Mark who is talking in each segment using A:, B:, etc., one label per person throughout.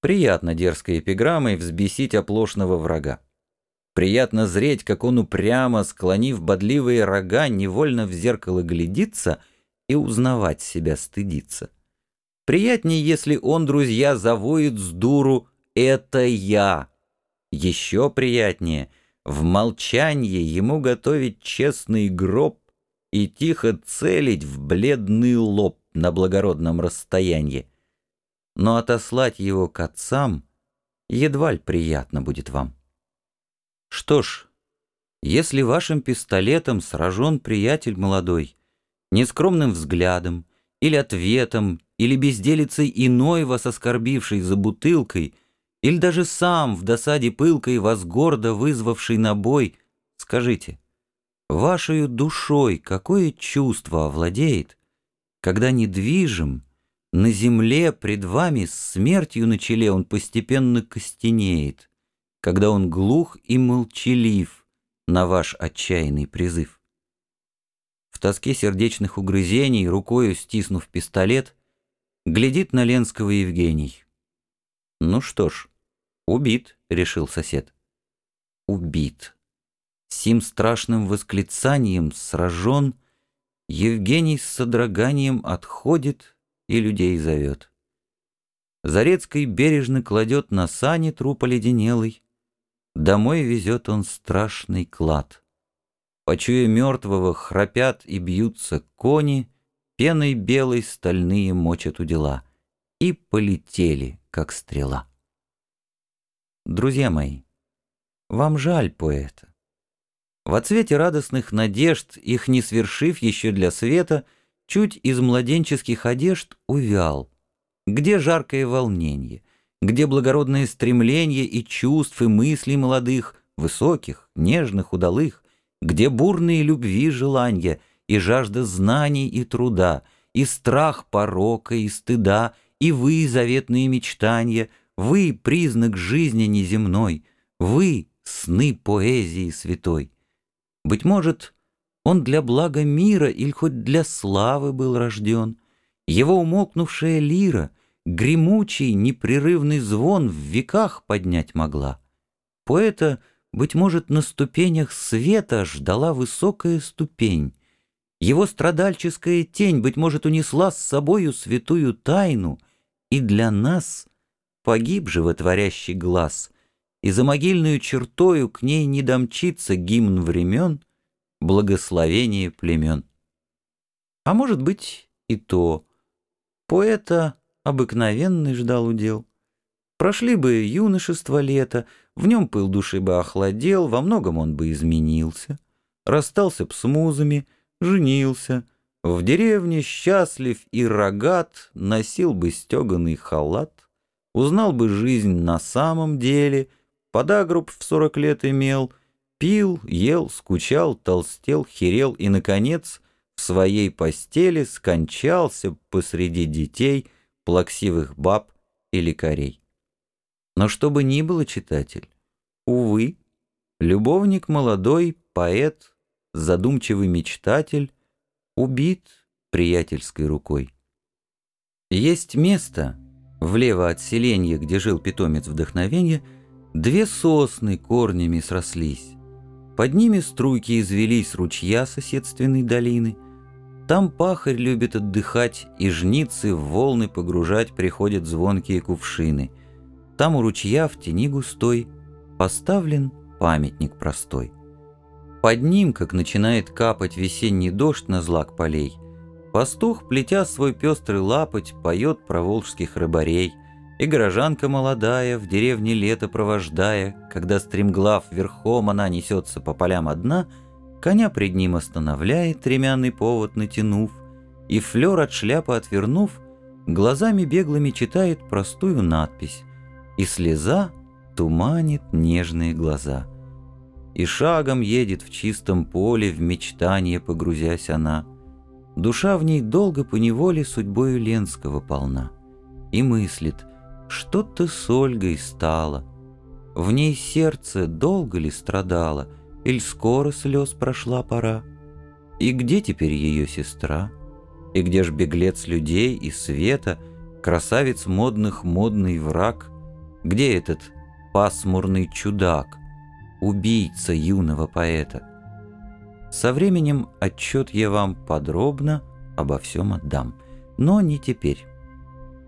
A: Приятно дерзкой эпиграммой взбесить оплошного врага. Приятно зреть, как он упрямо, склонив бодливые рога, невольно в зеркало глядится и узнавать себя стыдится. Приятнее, если он, друзья, завоет с дуру «это я». Еще приятнее в молчании ему готовить честный гроб и тихо целить в бледный лоб на благородном расстоянии. Но отослать его к отцам едва ли приятно будет вам. Что ж, если вашим пистолетом сражен приятель молодой, нескромным взглядом, или ответом, или безделицей иной вас оскорбившей за бутылкой, или даже сам в досаде пылкой вас гордо вызвавший на бой, скажите, вашей душой какое чувство овладеет, когда недвижим, на земле пред вами с смертью на челе он постепенно костенеет, когда он глух и молчалив на ваш отчаянный призыв. В тоске сердечных угрызений, рукою стиснув пистолет, глядит на Ленского Евгений. «Ну что ж, убит», — решил сосед. «Убит». Сим страшным восклицанием сражен, Евгений с содроганием отходит и людей зовет. Зарецкий бережно кладет на сани труп оледенелый, Домой везет он страшный клад. Почуя мертвого, храпят и бьются кони, Пеной белой стальные мочат у дела, И полетели, как стрела. Друзья мои, вам жаль поэта. В отцвете радостных надежд, их не свершив еще для света, Чуть из младенческих одежд увял. Где жаркое волнение? где благородное стремление и чувств и мыслей молодых, высоких, нежных, удалых, где бурные любви желания и жажда знаний и труда, и страх порока и стыда, и вы, заветные мечтания, вы, признак жизни неземной, вы, сны поэзии святой. Быть может, он для блага мира или хоть для славы был рожден, его умолкнувшая лира — гремучий, непрерывный звон в веках поднять могла. Поэта, быть может, на ступенях света ждала высокая ступень. Его страдальческая тень, быть может, унесла с собою святую тайну, и для нас погиб животворящий глаз, и за могильную чертою к ней не домчится гимн времен, благословение племен. А может быть и то. Поэта обыкновенный ждал удел. Прошли бы юношество лето, в нем пыл души бы охладел, во многом он бы изменился. Расстался б с музами, женился, в деревне счастлив и рогат, носил бы стеганый халат, узнал бы жизнь на самом деле, подагруб в сорок лет имел, пил, ел, скучал, толстел, херел и, наконец, в своей постели скончался посреди детей — плаксивых баб и лекарей. Но что бы ни было, читатель, увы, любовник молодой, поэт, задумчивый мечтатель убит приятельской рукой. Есть место, влево от селения, где жил питомец вдохновения, две сосны корнями срослись. Под ними струйки извелись ручья соседственной долины — там пахарь любит отдыхать, и жницы в волны погружать приходят звонкие кувшины. Там у ручья в тени густой поставлен памятник простой. Под ним, как начинает капать весенний дождь на злак полей, пастух, плетя свой пестрый лапоть, поет про волжских рыбарей, и горожанка молодая, в деревне лето провождая, когда стремглав верхом она несется по полям одна — Коня пред ним останавливает, ремянный повод натянув, и флер от шляпы отвернув, глазами беглыми читает простую надпись, и слеза туманит нежные глаза. И шагом едет в чистом поле, в мечтание погрузясь она. Душа в ней долго по неволе судьбою Ленского полна. И мыслит, что-то с Ольгой стало. В ней сердце долго ли страдало — Иль скоро слез прошла пора? И где теперь ее сестра? И где ж беглец людей и света, Красавец модных модный враг, Где этот пасмурный чудак, убийца юного поэта? Со временем отчет я вам подробно обо всем отдам, но не теперь.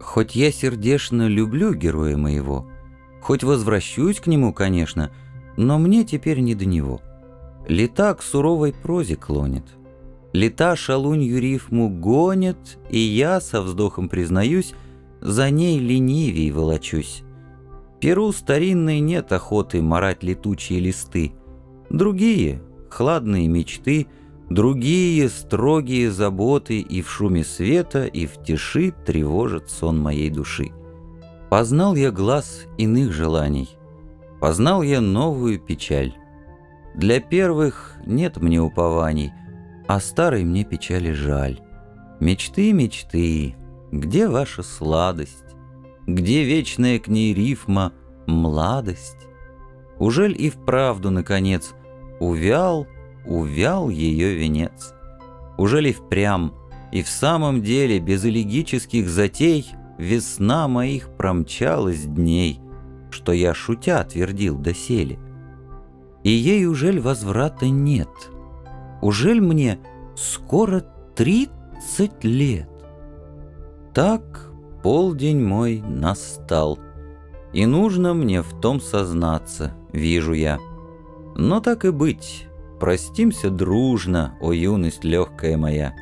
A: Хоть я сердечно люблю героя моего, хоть возвращусь к нему, конечно, но мне теперь не до него. Лета к суровой прозе клонит. Лета шалунью рифму гонит, и я, со вздохом признаюсь, за ней ленивей волочусь. Перу старинной нет охоты марать летучие листы. Другие, хладные мечты, другие строгие заботы и в шуме света, и в тиши тревожат сон моей души. Познал я глаз иных желаний, познал я новую печаль. Для первых нет мне упований, а старой мне печали жаль. Мечты, мечты, где ваша сладость? Где вечная к ней рифма «младость»? Ужель и вправду, наконец, увял, увял ее венец? Ужели впрямь и в самом деле без элегических затей Весна моих промчалась дней, Что я шутя твердил доселе? И ей ужель возврата нет? Ужель мне скоро тридцать лет? Так полдень мой настал, и нужно мне в том сознаться, вижу я. Но так и быть, простимся дружно, о юность легкая моя.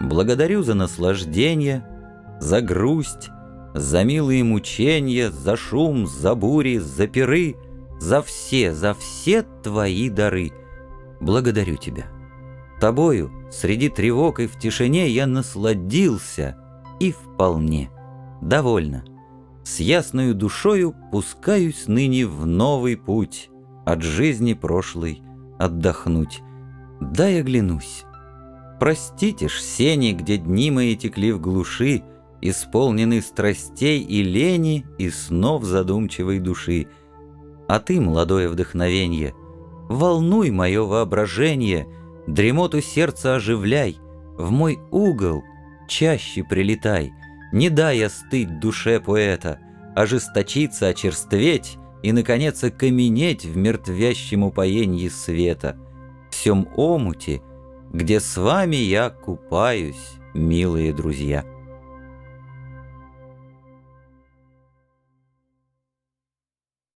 A: Благодарю за наслаждение, за грусть, за милые мучения, за шум, за бури, за пиры, за все, за все твои дары. Благодарю тебя. Тобою, среди тревог и в тишине, я насладился — и вполне. Довольно. С ясною душою пускаюсь ныне в новый путь, От жизни прошлой отдохнуть. Дай оглянусь. Простите ж сени, где дни мои текли в глуши, Исполнены страстей и лени, и снов задумчивой души. А ты, молодое вдохновенье, волнуй мое воображение, Дремоту сердца оживляй, в мой угол — чаще прилетай, не дай остыть душе поэта, ожесточиться, очерстветь и, наконец, окаменеть в мертвящем упоенье света, в всем омуте, где с вами я купаюсь, милые друзья.